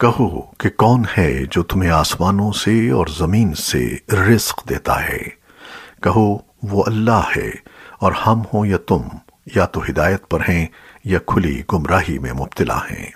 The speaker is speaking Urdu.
کہو کہ کون ہے جو تمہیں آسمانوں سے اور زمین سے رزق دیتا ہے؟ کہو وہ اللہ ہے اور ہم ہوں یا تم، یا تو ہدایت پر ہیں یا کھلی گمراہی میں مبتلا ہیں۔